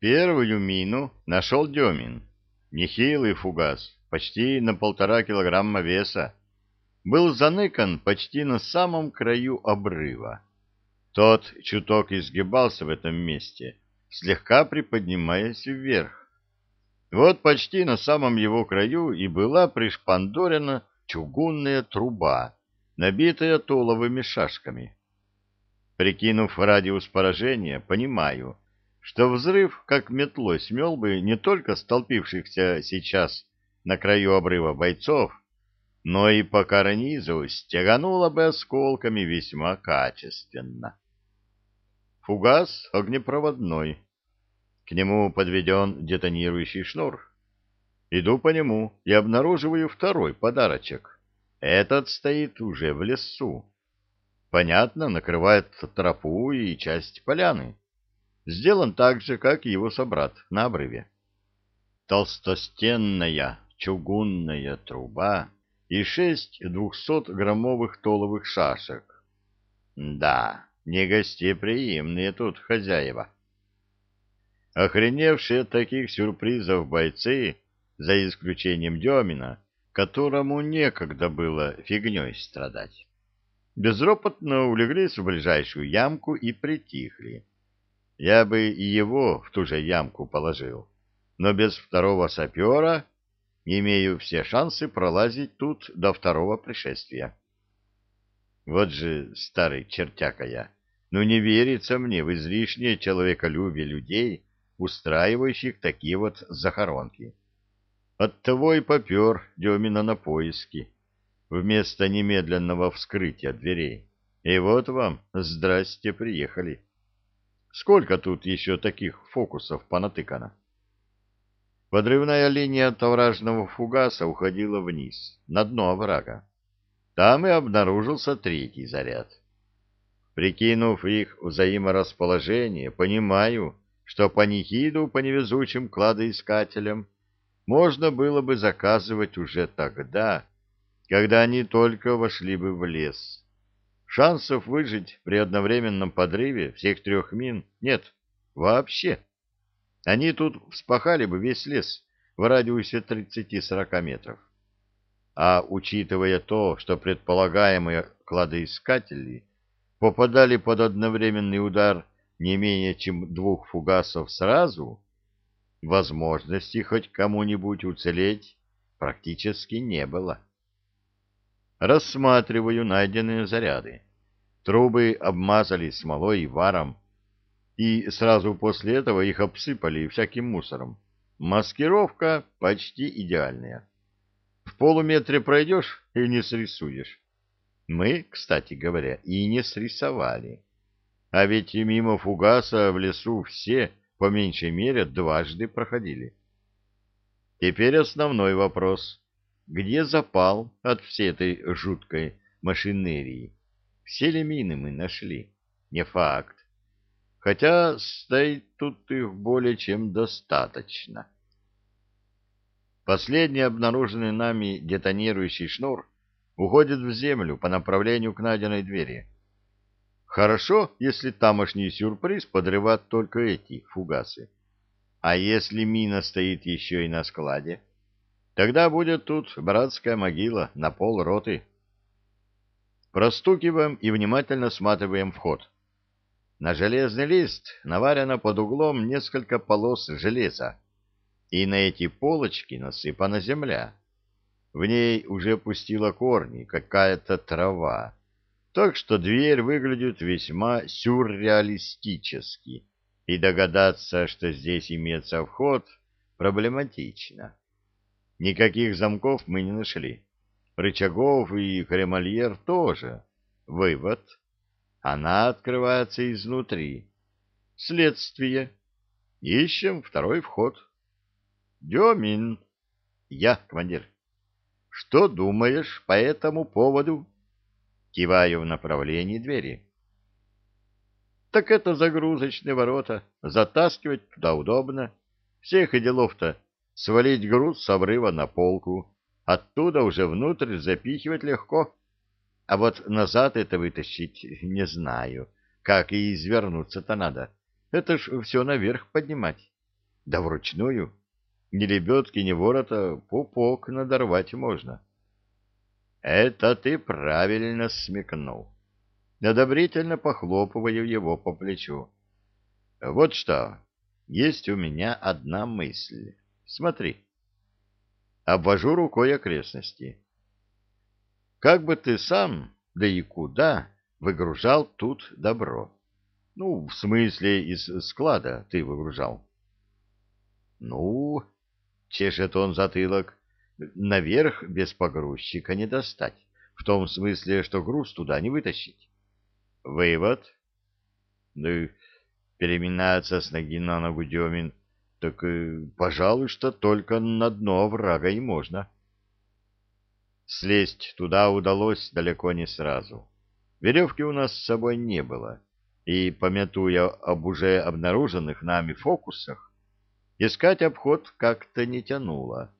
Первую мину нашел Демин. Нехилый фугас, почти на полтора килограмма веса. Был заныкан почти на самом краю обрыва. Тот чуток изгибался в этом месте, слегка приподнимаясь вверх. Вот почти на самом его краю и была пришпандорена чугунная труба, набитая толовыми шашками. Прикинув радиус поражения, понимаю, что взрыв как метлой смел бы не только столпившихся сейчас на краю обрыва бойцов, но и по карнизу стегануло бы осколками весьма качественно. Фугас огнепроводной. К нему подведен детонирующий шнур. Иду по нему и обнаруживаю второй подарочек. Этот стоит уже в лесу. Понятно, накрывает тропу и часть поляны. Сделан так же, как и его собрат на обрыве. Толстостенная чугунная труба и шесть двухсотграммовых толовых шашек. Да, не гостеприимные тут хозяева. Охреневшие от таких сюрпризов бойцы, за исключением Демина, которому некогда было фигней страдать, безропотно улеглись в ближайшую ямку и притихли. Я бы и его в ту же ямку положил, но без второго сапера имею все шансы пролазить тут до второго пришествия. Вот же старый чертяка я. Ну не верится мне в излишнее человеколюбие людей, устраивающих такие вот захоронки. Оттого и попер Демина на поиски, вместо немедленного вскрытия дверей. И вот вам, здрасте, приехали. Сколько тут еще таких фокусов понатыкано? Подрывная линия от овражного фугаса уходила вниз, на дно оврага. Там и обнаружился третий заряд. Прикинув их взаиморасположение, понимаю, что панихиду по невезучим кладоискателям можно было бы заказывать уже тогда, когда они только вошли бы в лес. Шансов выжить при одновременном подрыве всех трех мин нет вообще. Они тут вспахали бы весь лес в радиусе 30-40 метров. А учитывая то, что предполагаемые кладоискатели попадали под одновременный удар не менее чем двух фугасов сразу, возможности хоть кому-нибудь уцелеть практически не было. Рассматриваю найденные заряды. Трубы обмазали смолой и варом, и сразу после этого их обсыпали всяким мусором. Маскировка почти идеальная. В полуметре пройдешь и не срисуешь. Мы, кстати говоря, и не срисовали. А ведь мимо фугаса в лесу все, по меньшей мере, дважды проходили. Теперь основной вопрос где запал от всей этой жуткой машинерии. Все ли мины мы нашли? Не факт. Хотя стоит тут их более чем достаточно. Последний обнаруженный нами детонирующий шнур уходит в землю по направлению к найденной двери. Хорошо, если тамошний сюрприз подрывает только эти фугасы. А если мина стоит еще и на складе? Тогда будет тут братская могила на пол роты. Простукиваем и внимательно сматываем вход. На железный лист наварено под углом несколько полос железа, и на эти полочки насыпана земля. В ней уже пустила корни какая-то трава, так что дверь выглядит весьма сюрреалистически, и догадаться, что здесь имеется вход, проблематично. Никаких замков мы не нашли. Рычагов и кремольер тоже. Вывод. Она открывается изнутри. Следствие. Ищем второй вход. Демин. Я, командир. Что думаешь по этому поводу? Киваю в направлении двери. Так это загрузочные ворота. Затаскивать туда удобно. Всех и делов-то свалить груз с обрыва на полку, оттуда уже внутрь запихивать легко. А вот назад это вытащить не знаю, как и извернуться-то надо. Это ж все наверх поднимать. Да вручную. Ни лебедки, ни ворота пупок надорвать можно. Это ты правильно смекнул. Одобрительно похлопываю его по плечу. Вот что, есть у меня одна мысль. Смотри. Обвожу рукой окрестности. Как бы ты сам, да и куда, выгружал тут добро? Ну, в смысле, из склада ты выгружал. Ну, чешет он затылок, наверх без погрузчика не достать. В том смысле, что груз туда не вытащить. Вывод. Ну, переминаться с ноги на ногу Демин, так, э, пожалуй, что только на дно врага и можно. Слезть туда удалось далеко не сразу. Веревки у нас с собой не было, и, помятуя об уже обнаруженных нами фокусах, искать обход как-то не тянуло.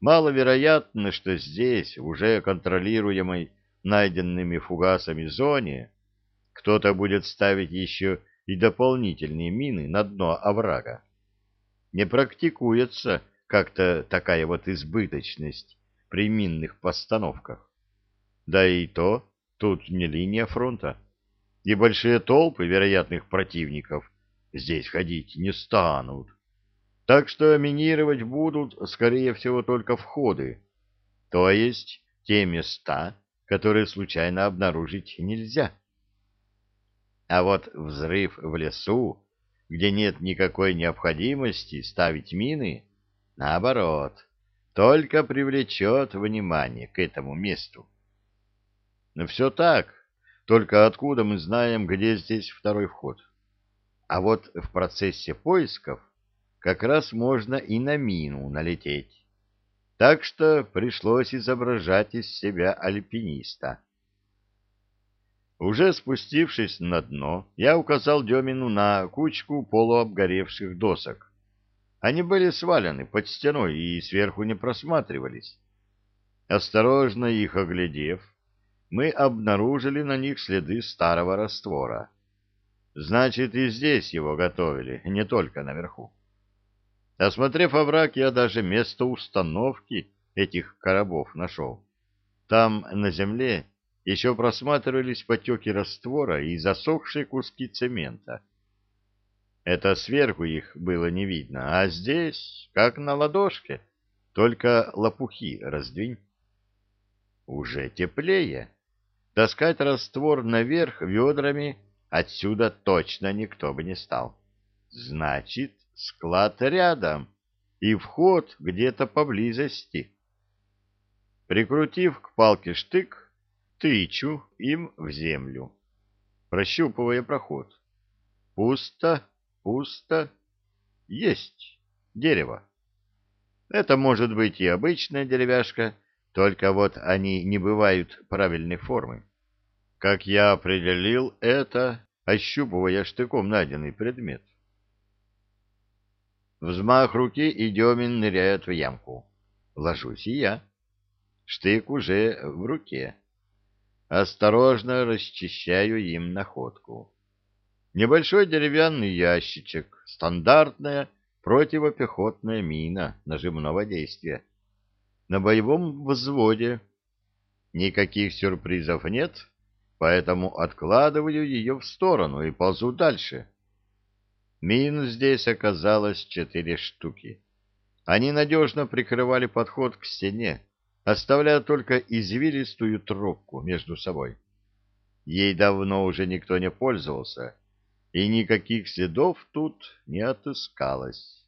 Маловероятно, что здесь, уже контролируемой найденными фугасами зоне, кто-то будет ставить еще и дополнительные мины на дно оврага. Не практикуется как-то такая вот избыточность при минных постановках. Да и то тут не линия фронта, и большие толпы вероятных противников здесь ходить не станут. Так что минировать будут, скорее всего, только входы, то есть те места, которые случайно обнаружить нельзя. А вот взрыв в лесу, где нет никакой необходимости ставить мины, наоборот, только привлечет внимание к этому месту. Но все так, только откуда мы знаем, где здесь второй вход? А вот в процессе поисков как раз можно и на мину налететь. Так что пришлось изображать из себя альпиниста. Уже спустившись на дно, я указал Демину на кучку полуобгоревших досок. Они были свалены под стеной и сверху не просматривались. Осторожно их оглядев, мы обнаружили на них следы старого раствора. Значит, и здесь его готовили, не только наверху. Осмотрев овраг, я даже место установки этих коробов нашел. Там, на земле, еще просматривались потеки раствора и засохшие куски цемента. Это сверху их было не видно, а здесь, как на ладошке, только лопухи раздвинь. Уже теплее. Таскать раствор наверх ведрами отсюда точно никто бы не стал. Значит, Склад рядом и вход где-то поблизости. Прикрутив к палке штык, тычу им в землю, прощупывая проход. Пусто, пусто. Есть дерево. Это может быть и обычная деревяшка, только вот они не бывают правильной формы. Как я определил это, ощупывая штыком найденный предмет. Взмах руки, и Демин ныряет в ямку. Ложусь и я. Штык уже в руке. Осторожно расчищаю им находку. Небольшой деревянный ящичек, стандартная противопехотная мина нажимного действия. На боевом взводе. Никаких сюрпризов нет, поэтому откладываю ее в сторону и ползу дальше. Мин здесь оказалось четыре штуки. Они надежно прикрывали подход к стене, оставляя только извилистую трубку между собой. Ей давно уже никто не пользовался, и никаких следов тут не отыскалось.